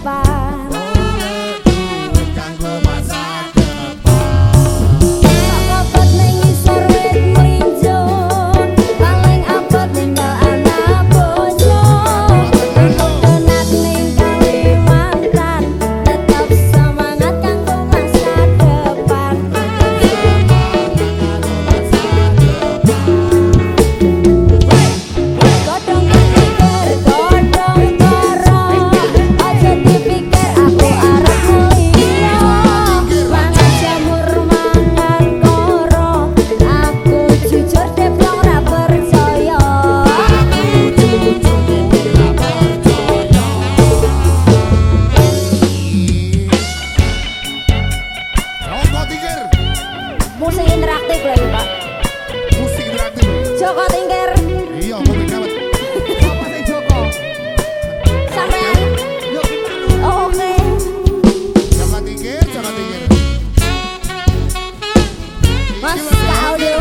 escapar. Loud